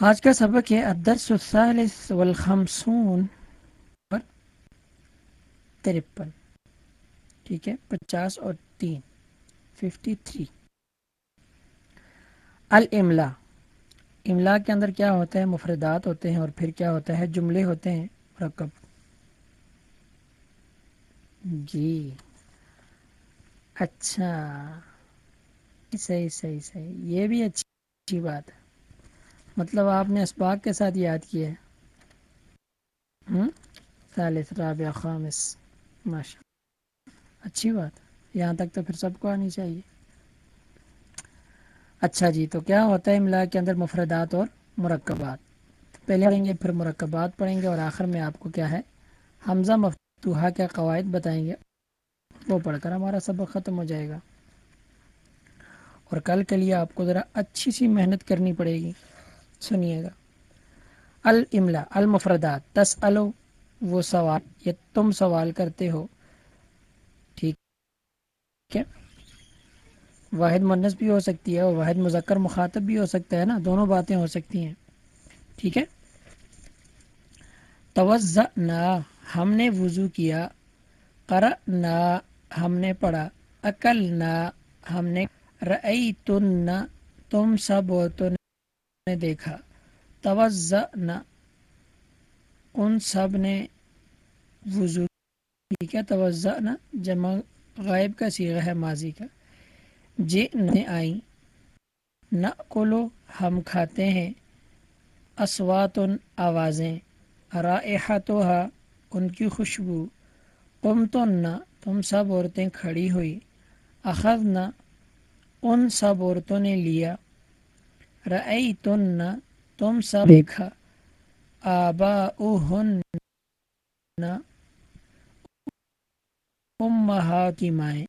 آج کا سبق ہے الدرس الثالث والخمسون پر ترپن، ٹھیک ہے؟ پچاس اور تین، ففٹی تھری۔ الاملا املا کے اندر کیا ہوتا ہے؟ مفردات ہوتے ہیں اور پھر کیا ہوتا ہے؟ جملے ہوتے ہیں، مرکب۔ جی۔ اچھا۔ صحیح صحیح صحیح۔ یہ بھی اچھی اچھی بات ہے۔ مطلب آپ نے اسباق کے ساتھ یاد کیا ہے؟ ثالث رابع خامس، ماشاء اچھی بات یہاں تک تو پھر سب کو آنی چاہیے۔ اچھا جی تو کیا ہوتا ہے املا کے اندر مفردات اور مرکبات؟ پہلے پڑھیں گے، پھر مرکبات پڑھیں گے اور آخر میں آپ کو کیا ہے؟ حمزہ مفتوحہ کے قواعد بتائیں گے۔ وہ پڑھ کر ہمارا سبق ختم ہو جائے گا۔ اور کل کے لیے آپ کو ذرا اچھی سی محنت کرنی پڑے گی۔ سنیے گا۔ الملا المفردات تس وہ سوال، یا تم سوال کرتے ہو۔ ٹھیک ہے۔ واحد منس بھی ہو سکتی ہے اور واحد مذکر مخاطب بھی ہو سکتا ہے نا، دونوں باتیں ہو سکتی ہیں۔ ٹھیک ہے۔ توز نہ ہم نے وضو کیا۔ کر نہ ہم نے پڑھا۔ عقل نہ ہم نے رئی تن تم سب عورتوں نے دیکھا۔ توجہ ان سب نے وضو ٹھیک ہے توجہ نہ جمع غائب کا سیغہ ہے ماضی کا۔ جے نے آئی نہ کلو ہم کھاتے ہیں۔ اسواتن آوازیں۔ رائحتہ ان کی خوشبو۔ تم تو نہ تم سب عورتیں کھڑی ہوئی۔ اخذ نہ ان سب عورتوں نے لیا۔ رئی تن تم سب دیکھا۔ آبا امہا کی مائیں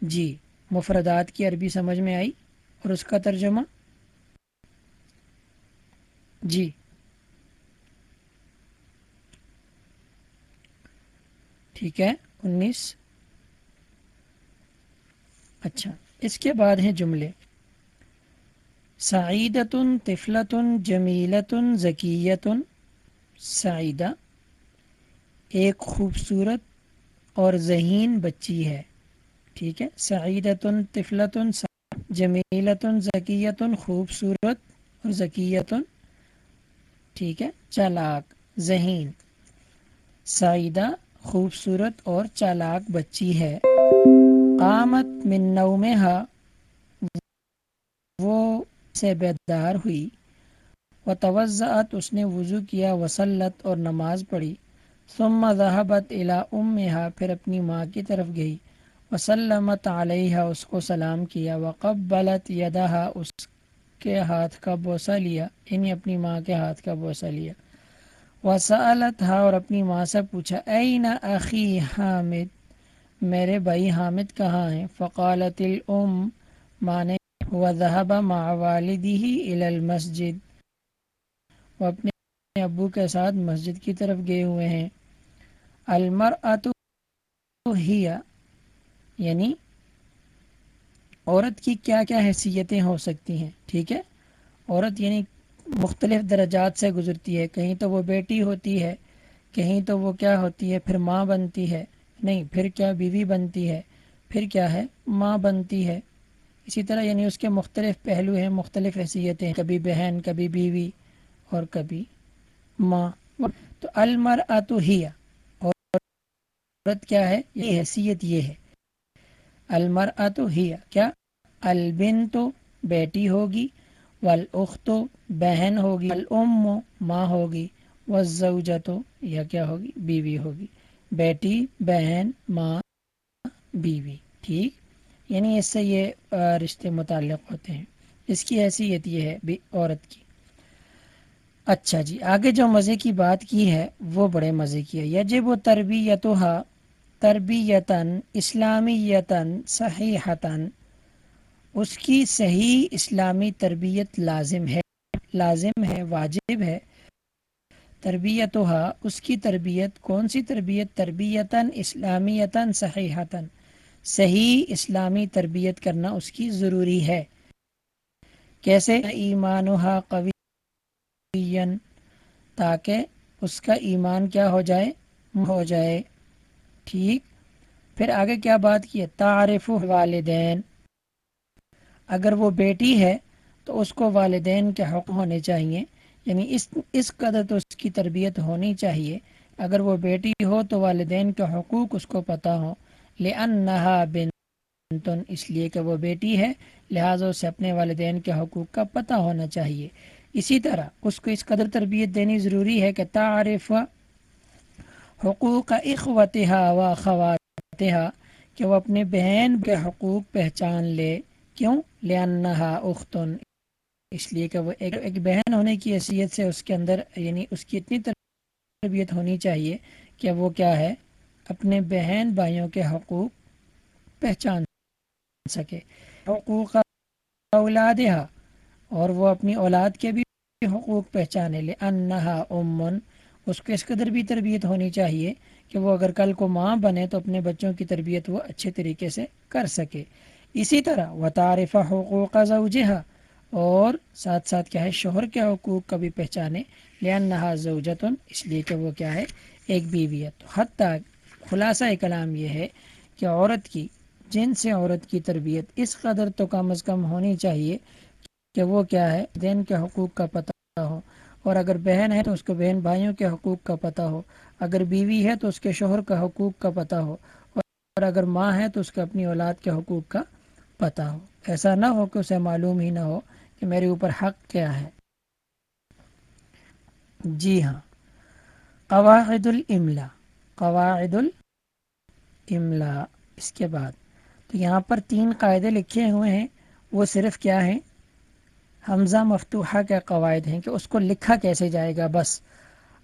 جی مفردات کی عربی سمجھ میں آئی اور اس کا ترجمہ؟ جی۔ ٹھیک ہے، انیس۔ اچھا اس کے بعد ہیں جملے۔ سعیدتن، طفلتن، جمیلتن ذکیتن سعیدہ ایک خوبصورت اور ذہین بچی ہے، ٹھیک ہے؟ سعیدتن، طفلتن جمیلتن ذکیتن خوبصورت اور ذکیتن ٹھیک ہے؟ چالاک، ذہین۔ سعیدہ خوبصورت اور چالاک بچی ہے۔ قامت من نومہا سے بیدار ہوئی۔ و توضعت اس نے وضو کیا وسلت اور نماز پڑھی۔ ثم ذہبت الى امہا پھر اپنی ماں کی طرف گئی۔ وسلمت علیہ اس کو سلام کیا۔ وقبلت یدہا، اس کے ہاتھ کا بوسہ لیا یعنی اپنی ماں کے ہاتھ کا بوسہ لیا۔ وسالت ہا اور اپنی ماں سے پوچھا این اخی حامد؟ میرے بھائی حامد کہاں ہیں؟ فقالت الام، ماں نے وذهب مع والده الى المسجد۔ وہ اپنے ابو کے ساتھ مسجد کی طرف گئے ہوئے ہیں۔ المرأة ہی یعنی عورت کی کیا کیا حیثیتیں ہو سکتی ہیں، ٹھیک ہے؟ عورت یعنی مختلف درجات سے گزرتی ہے۔ کہیں تو وہ بیٹی ہوتی ہے، کہیں تو وہ کیا ہوتی ہے، پھر ماں بنتی ہے۔ نہیں، پھر کیا بیوی بنتی ہے، پھر کیا ہے، ماں بنتی ہے۔ اسی طرح یعنی اس کے مختلف پہلو ہیں، مختلف حیثیتیں کبھی بہن، کبھی بیوی اور کبھی ماں۔ تو المر تو ہی عورت کیا ہے؟ یہ حیثیت یہ ہے۔ المر تو ہی، کیا؟ البن تو بیٹی ہوگی والخت بہن ہوگی الام ماں ہوگی والزوجہ تو یا کیا ہوگی؟ بیوی ہوگی۔ بیٹی، بہن، ماں، بیوی۔ ٹھیک؟ یعنی اس سے یہ رشتے متعلق ہوتے ہیں۔ اس کی حیثیت یہ ہے عورت کی۔ اچھا جی آگے جو مزے کی بات کی ہے، وہ بڑے مزے کی ہے۔ یجب و تربیتہ تربیتاً اسلامیتاً صحیحتاً، اس کی صحیح اسلامی تربیت لازم ہے لازم ہے، واجب ہے۔ تربیتہ اس کی تربیت، کون سی تربیت؟ تربیتاً اسلامیتاً صحیحتاً۔ صحیح اسلامی تربیت کرنا اس کی ضروری ہے۔ کیسے؟ ایمان تاکہ اس کا ایمان کیا ہو جائے ہو جائے۔ ٹھیک؟ پھر آگے کیا بات کی ہے؟ تعارف والدین۔ اگر وہ بیٹی ہے تو اس کو والدین کے حق ہونے چاہیے یعنی اس اس قدر تو اس کی تربیت ہونی چاہیے۔ اگر وہ بیٹی ہو تو والدین کے حقوق اس کو پتہ ہو لأنها بنت اس لیے کہ وہ بیٹی ہے، لہٰذا اسے اپنے والدین کے حقوق کا پتہ ہونا چاہیے۔ اسی طرح اس کو اس قدر تربیت دینی ضروری ہے کہ تعارف حقوق اخوتها و خواتها کہ وہ اپنے بہن کے حقوق پہچان لے۔ کیوں؟ لأنها اختن اس لیے کہ وہ ایک ایک بہن ہونے کی حیثیت سے اس کے اندر یعنی اس کی اتنی تربیت ہونی چاہیے کہ وہ کیا ہے؟ اپنے بہن بھائیوں کے حقوق پہچان سکے۔ حقوق اولادہ اور وہ اپنی اولاد کے بھی حقوق پہچانے لے۔ انہا امن، اس کو اس قدر بھی تربیت ہونی چاہیے کہ وہ اگر کل کو ماں بنے تو اپنے بچوں کی تربیت وہ اچھے طریقے سے کر سکے۔ اسی طرح وہ تعارف حقوق زوجہ اور ساتھ ساتھ کیا ہے، شوہر کے حقوق کا بھی پہچانے۔ لیا زوجتن اس لیے کہ وہ کیا ہے، ایک بیوی ہے۔ تو حتیٰ خلاصہ کلام یہ ہے کہ عورت کی، جن سے عورت کی تربیت اس قدر تو کم از کم ہونی چاہیے کہ وہ کیا ہے دین کے حقوق کا پتہ ہو۔ اور اگر بہن ہے تو اس کو بہن بھائیوں کے حقوق کا پتہ ہو۔ اگر بیوی ہے تو اس کے شوہر کا حقوق کا پتہ ہو۔ اور اگر ماں ہے تو اس کے اپنی اولاد کے حقوق کا پتہ ہو۔ ایسا نہ ہو کہ اسے معلوم ہی نہ ہو کہ میرے اوپر حق کیا ہے۔ جی ہاں۔ قواعد الاملا قواعد الاملا۔ اس کے بعد تو یہاں پر تین قاعدے لکھے ہوئے ہیں، وہ صرف کیا ہیں؟ حمزہ مفتوحہ کے قواعد ہیں کہ اس کو لکھا کیسے جائے گا؟ بس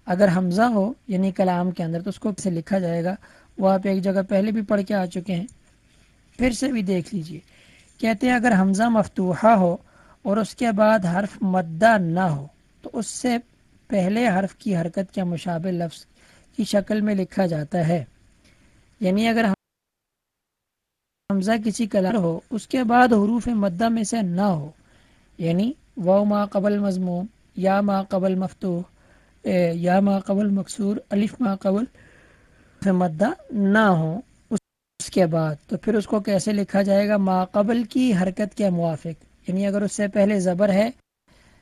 اگر حمزہ ہو یعنی کلام کے اندر، تو اس کو کیسے لکھا جائے گا۔ وہ آپ ایک جگہ پہلے بھی پڑھ کے آ چکے ہیں۔ پھر سے بھی دیکھ لیجیے۔ کہتے ہیں، اگر حمزہ مفتوحہ ہو اور اس کے بعد حرف مدہ نہ ہو، تو اس سے پہلے حرف کی حرکت کے مشابہ لفظ کی شکل میں لکھا جاتا ہے۔ یعنی اگر حمزہ کسی کلر ہو، اس کے بعد حروف مدہ میں سے نہ ہو۔ یعنی و ما قبل مضمون یا ما قبل مفتوح یا ما قبل مقصور الف ما قبل مدہ نہ ہو اس کے بعد، تو پھر اس کو کیسے لکھا جائے گا؟ ما قبل کی حرکت کے موافق۔ یعنی اگر اس سے پہلے زبر ہے،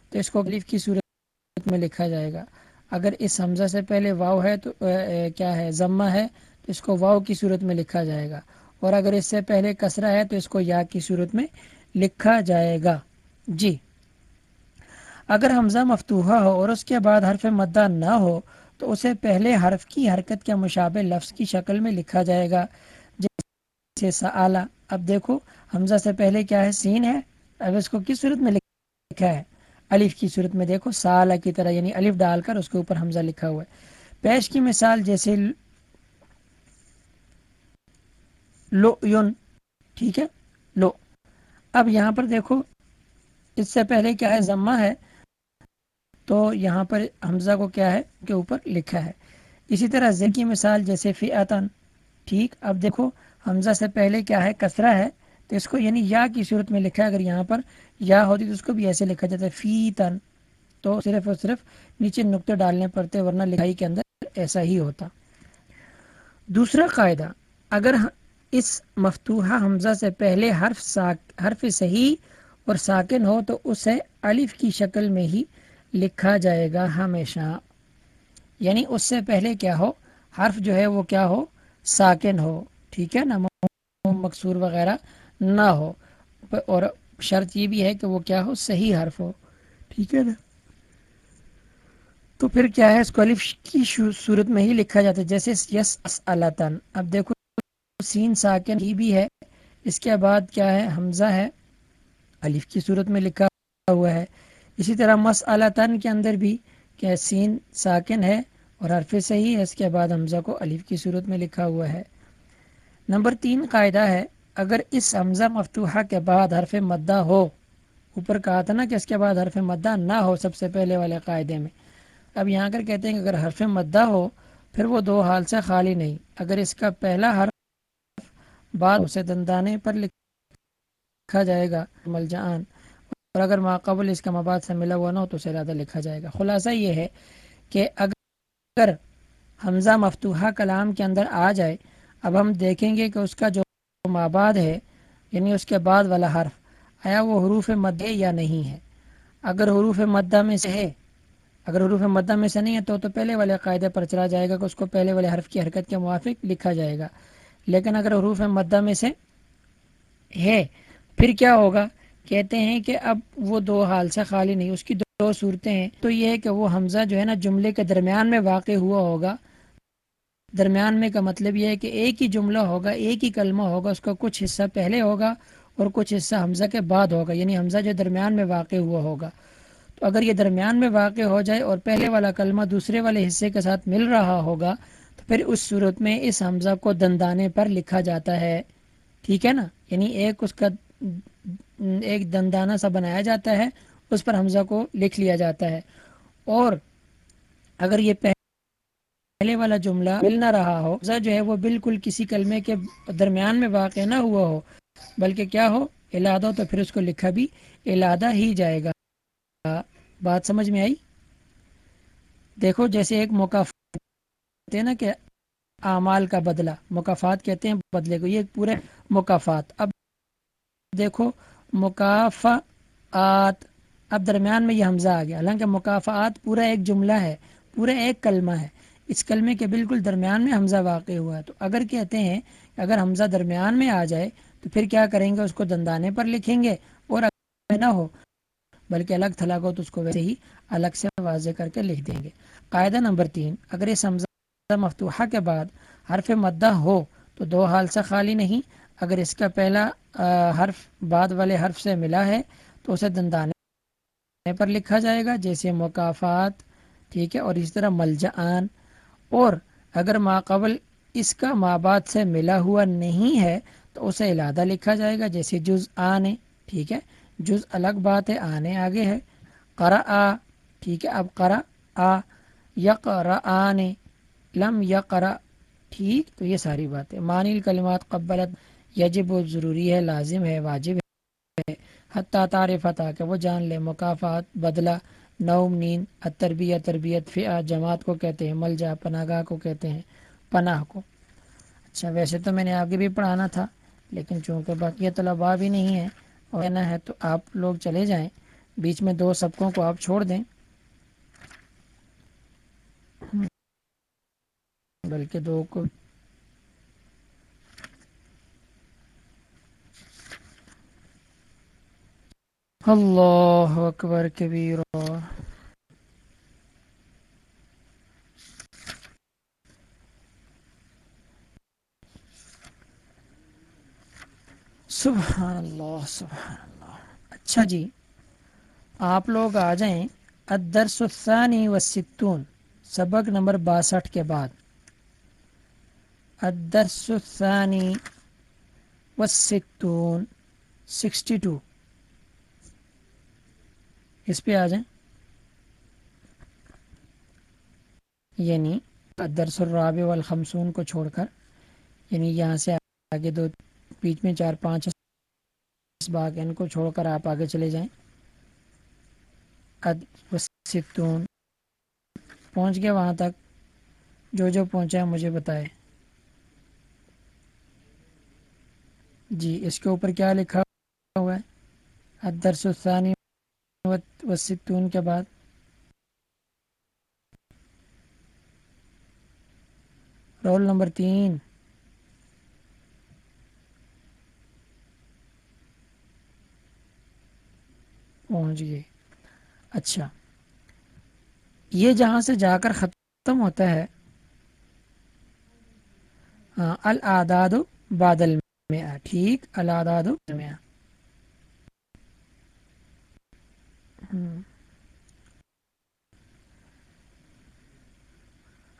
تو اس کو الف کی صورت میں لکھا جائے گا۔ اگر اس حمزہ سے پہلے واؤ ہے تو کیا ہے، ضمہ ہے، تو اس کو واؤ کی صورت میں لکھا جائے گا۔ اور اگر اس سے پہلے کسرہ ہے تو اس کو یا کی صورت میں لکھا جائے گا۔ جی۔ اگر حمزہ مفتوحہ ہو اور اس کے بعد حرف مدہ نہ ہو، تو اسے پہلے حرف کی حرکت کے مشابہ لفظ کی شکل میں لکھا جائے گا۔ جیسے سآلہ۔ اب دیکھو، حمزہ سے پہلے کیا ہے؟ سین ہے۔ اب اس کو کس صورت میں لکھا ہے؟ الف کی صورت میں دیکھو، سالہ کی طرح یعنی الف ڈال کر اس کے اوپر حمزہ لکھا ہوا ہے۔ پیش کی مثال جیسے لو یون ٹھیک ہے؟ لو اب یہاں پر دیکھو، اس سے پہلے کیا ہے؟ ضمہ ہے۔ تو یہاں پر حمزہ کو کیا ہے؟ کے اوپر لکھا ہے۔ اسی طرح زی کی مثال جیسے فی ٹھیک؟ اب دیکھو، حمزہ سے پہلے کیا ہے؟ کسرہ ہے۔ تو اس کو یعنی یا کی صورت میں لکھا ہے، اگر یہاں پر یا ہوتی تو اس کو بھی ایسے لکھا جاتا ہے فی تن تو صرف اور صرف نیچے نقطے ڈالنے پڑتے، ورنہ لکھائی کے اندر ایسا ہی ہوتا۔ دوسرا قاعدہ، اگر اس مفتوحہ حمزہ سے پہلے حرف ساک، حرف صحیح اور ساکن ہو، تو اسے الف کی شکل میں ہی لکھا جائے گا ہمیشہ۔ یعنی اس سے پہلے کیا ہو؟ حرف جو ہے وہ کیا ہو؟ ساکن ہو۔ ٹھیک ہے نا؟ مقصور وغیرہ۔ نہ ہو۔ اور شرط یہ بھی ہے کہ وہ کیا ہو، صحیح حرف ہو۔ ٹھیک ہے نا؟ تو پھر کیا ہے؟ اس کو الف کی صورت میں ہی لکھا جاتا ہے۔ جیسے یس اسلطن اب دیکھو، سین ساکن ہی بھی ہے۔ اس کے بعد کیا ہے؟ حمزہ ہے۔ الف کی صورت میں لکھا ہوا ہے۔ اسی طرح مس تن کے اندر بھی کیا سین ساکن ہے اور حرف صحیح ہے۔ اس کے بعد حمزہ کو الف کی صورت میں لکھا ہوا ہے۔ نمبر تین قاعدہ ہے۔ اگر اس حمزہ مفتوحہ کے بعد حرف مدہ ہو، اوپر کہا تھا نا کہ اس کے بعد حرف مدہ نہ ہو سب سے پہلے والے قاعدے میں۔ اب یہاں کر کہتے ہیں کہ اگر حرف مدہ ہو، پھر وہ دو حال سے خالی نہیں۔ اگر اس کا پہلا حرف بعد اسے دندانے پر لکھا جائے گا ملجان اور اگر ماقبل اس کا مباد سے ملا ہوا نہ ہو، تو اسے ارادہ لکھا جائے گا۔ خلاصہ یہ ہے کہ اگر حمزہ مفتوحہ کلام کے اندر آ جائے، اب ہم دیکھیں گے کہ اس کا جو ماباد ہے یعنی اس کے بعد والا حرف، آیا وہ حروف مد ہے یا نہیں ہے؟ اگر حروف مدہ میں سے ہے، اگر حروف مدہ میں سے نہیں ہے تو تو پہلے والے قاعدے پر چلا جائے گا کہ اس کو پہلے والے حرف کی حرکت کے موافق لکھا جائے گا۔ لیکن اگر حروف مدہ میں سے ہے، پھر کیا ہوگا؟ کہتے ہیں کہ اب وہ دو حال سے خالی نہیں، اس کی دو صورتیں ہیں۔ تو یہ ہے کہ وہ حمزہ جو ہے نا، جملے کے درمیان میں واقع ہوا ہوگا۔ درمیان میں کا مطلب یہ ہے کہ ایک ہی جملہ ہوگا، ایک ہی کلمہ ہوگا، اس کا کچھ حصہ پہلے ہوگا اور کچھ حصہ حمزہ کے بعد ہوگا یعنی حمزہ جو درمیان میں واقع ہوا ہوگا۔ تو اگر یہ درمیان میں واقع ہو جائے اور پہلے والا کلمہ دوسرے والے حصے کے ساتھ مل رہا ہوگا، تو پھر اس صورت میں اس حمزہ کو دندانے پر لکھا جاتا ہے۔ ٹھیک ہے نا؟ یعنی ایک اس کا ایک دندانہ سا بنایا جاتا ہے، اس پر حمزہ کو لکھ لیا جاتا ہے۔ اور اگر یہ پہلے پہلے والا جملہ مل نہ رہا ہو۔ جو ہے وہ بالکل کسی کلمے کے درمیان میں واقع نہ ہوا ہو، بلکہ کیا ہو؟ الادہ تو پھر اس کو لکھا بھی الادہ ہی جائے گا۔ بات سمجھ میں آئی؟ دیکھو، جیسے ایک موقع نا کہ اعمال کا بدلہ۔ مقافات کہتے ہیں بدلے کو، یہ پورے مقافات اب دیکھو مکافعات اب درمیان میں یہ حمزہ آ گیا۔ حالانکہ مکافعات پورا ایک جملہ ہے، پورا ایک کلمہ ہے۔ اس کلمے کے بالکل درمیان میں حمزہ واقع ہوا ہے۔ تو اگر کہتے ہیں کہ اگر حمزہ درمیان میں آ جائے، تو پھر کیا کریں گے؟ اس کو دندانے پر لکھیں گے۔ اور اگر نہ ہو، بلکہ الگ تھلگ ہو، تو اس کو ویسے ہی الگ سے واضح کر کے لکھ دیں گے۔ قاعدہ نمبر تین، اگر اس حمزہ مفتوحہ کے بعد حرف مدہ ہو، تو دو حال سے خالی نہیں۔ اگر اس کا پہلا حرف بعد والے حرف سے ملا ہے، تو اسے دندانے پر لکھا جائے گا، جیسے مقافات ٹھیک ہے، اور اسی طرح ملجان اور اگر ماقبل اس کا ماں بعد سے ملا ہوا نہیں ہے تو اسے علادہ لکھا جائے گا، جیسے جز آنے، ٹھیک ہے؟ جز الگ بات ہے، آنے آگے ہے۔ کرا آ ٹھیک ہے؟ اب کرا آ یک آنے لم یقرا ٹھیک؟ تو یہ ساری باتیں۔ معنی کلمات قبلت یجب و ضروری ہے، لازم ہے، واجب ہے۔ حتیٰ تعارف عطا کہ وہ جان لے مقافات بدلہ، نوم نیند تربیت تربیت فیا جماعت کو کہتے ہیں ملجا پناہ گاہ کو کہتے ہیں، پناہ کو۔ اچھا ویسے تو میں نے آگے بھی پڑھانا تھا، لیکن چونکہ باقی طلباء بھی نہیں ہیں اور نہ ہے تو آپ لوگ چلے جائیں، بیچ میں دو سبقوں کو آپ چھوڑ دیں۔ بلکہ دو کو اللہ اکبر کبیر سبحان اللہ سبحان اللہ اچھا جی آپ لوگ آ جائیں الدرس الثانی و ستون سبق نمبر باسٹھ کے بعد الدرس الثانی و ستون سکسٹی ٹو اس پہ آ جائیں۔ یعنی الدرس الرابع والخمسون کو چھوڑ کر یعنی یہاں سے آگے دو، بیچ میں چار، پانچ باغ ان کو چھوڑ کر آپ آگے چلے جائیں۔ ستون پہنچ گئے وہاں تک۔ جو جو پہنچا مجھے بتائے جی اس کے اوپر کیا لکھا ہوا ہے؟ ادرس الثانی وسطون کے بعد۔ رول نمبر تین۔ پہنچ گئے۔ اچھا۔ یہ جہاں سے جا کر ختم ہوتا ہے ہاں الاداد بادل میں ٹھیک الاداد میں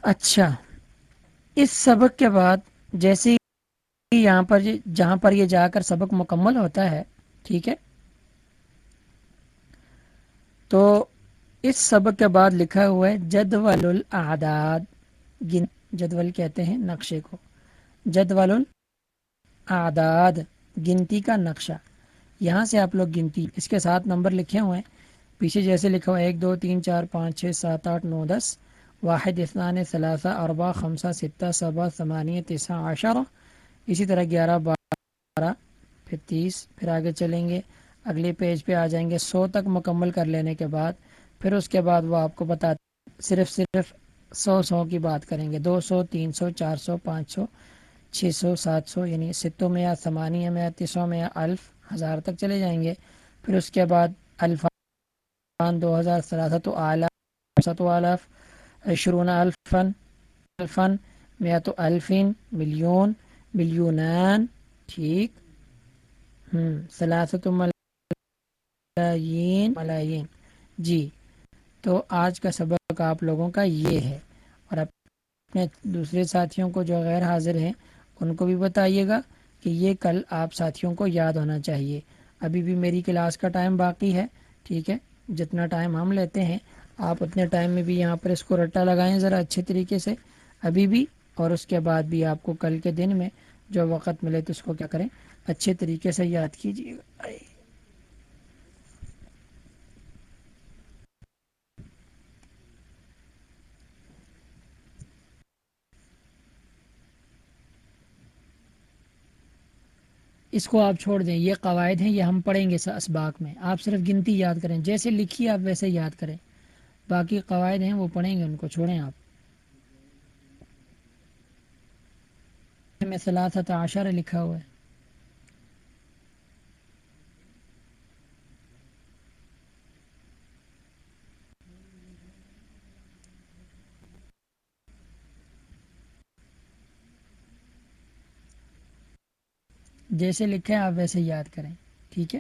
اچھا۔ اس سبق کے بعد جیسے یہاں پر جہاں پر یہ جا کر سبق مکمل ہوتا ہے، ٹھیک ہے؟ تو اس سبق کے بعد لکھا ہوا ہے، جدول الاعداد۔ گن جدول کہتے ہیں نقشے کو۔ جدول الاعداد، گنتی کا نقشہ۔ یہاں سے آپ لوگ گنتی اس کے ساتھ نمبر لکھے ہوئے ہیں۔ پیچھے جیسے لکھا ہوا ایک، دو، تین، چار، پانچ، چھ، سات، آٹھ، نو، دس، واحد اسنان ثلاثہ اربا خمسہ ستہ صبا ثمانیہ، تیسہ، عشرہ، اسی طرح گیارہ، بارہ، پھر تیس، پھر آگے چلیں گے، اگلے پیج پہ آ جائیں گے، سو تک مکمل کر لینے کے بعد، پھر اس کے بعد وہ آپ کو بتا صرف صرف سو سو کی بات کریں گے، دو سو، تین سو، چار سو، پانچ سو، چھ سو، سات سو یعنی ستوں میں یا ثمانیہ میں یا تیسوں میں یا الف ہزار تک چلے جائیں گے، پھر اس کے بعد الفان دو ہزار سلاست و و الف عشرون الفن الفن میت و الفین ملیون ٹھیک؟ سلاست ملائین ملائین جی تو آج کا سبق آپ لوگوں کا یہ ہے۔ اور اپنے دوسرے ساتھیوں کو جو غیر حاضر ہیں، ان کو بھی بتائیے گا کہ یہ کل آپ ساتھیوں کو یاد ہونا چاہیے۔ ابھی بھی میری کلاس کا ٹائم باقی ہے، ٹھیک ہے؟ جتنا ٹائم ہم لیتے ہیں، آپ اتنے ٹائم میں بھی یہاں پر اس کو رٹا لگائیں ذرا اچھے طریقے سے۔ ابھی بھی اور اس کے بعد بھی آپ کو کل کے دن میں جو وقت ملے تو اس کو کیا کریں؟ اچھے طریقے سے یاد کیجیے۔ گا اس کو آپ چھوڑ دیں، یہ قواعد ہیں، یہ ہم پڑھیں گے اسباق میں۔ آپ صرف گنتی یاد کریں، جیسے لکھی آپ ویسے یاد کریں۔ باقی قواعد ہیں، وہ پڑھیں گے، ان کو چھوڑیں آپ۔ میں سلاست عشر لکھا ہوا ہے۔ جیسے لکھیں آپ ویسے یاد کریں۔ ٹھیک ہے؟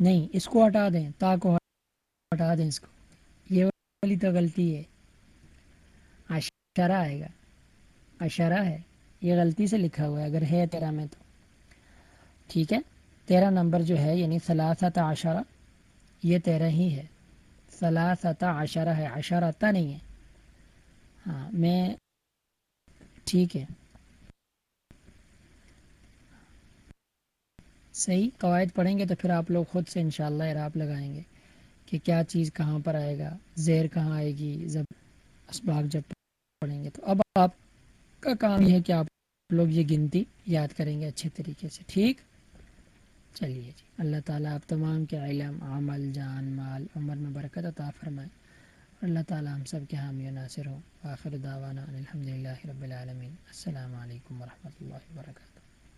نہیں، اس کو ہٹا دیں، تا کو ہٹا دیں اس کو۔ یہ والی تو غلطی ہے۔ اشارہ آئے گا۔ اشارہ ہے۔ یہ غلطی سے لکھا ہوا ہے۔ اگر ہے تیرا میں تو۔ ٹھیک ہے؟ تیرہ نمبر جو ہے یعنی ثلاثت عشرہ، یہ تیرہ ہی ہے۔ ثلاثت عشرہ ہے عشرہ نہیں ہے۔ ہاں میں، ٹھیک ہے۔ صحیح، قواعد پڑھیں گے تو پھر آپ لوگ خود سے انشاءاللہ اعراب لگائیں گے کہ کیا چیز کہاں پر آئے گا، زیر کہاں آئے گی جب اسباق جب پڑھیں گے تو۔ اب آپ کا کام یہ ہے کہ آپ لوگ یہ گنتی یاد کریں گے اچھے طریقے سے، ٹھیک؟ چلیے جی۔ اللہ تعالیٰ آپ تمام کے علم، عمل، جان، مال، عمر میں برکت عطا فرمائے۔ اللہ تعالیٰ ہم سب کے حامی و ناصر ہوں آخر دعوانا الحمد للہ رب العالمین۔ السلام علیکم ورحمۃ اللہ وبرکاتہ۔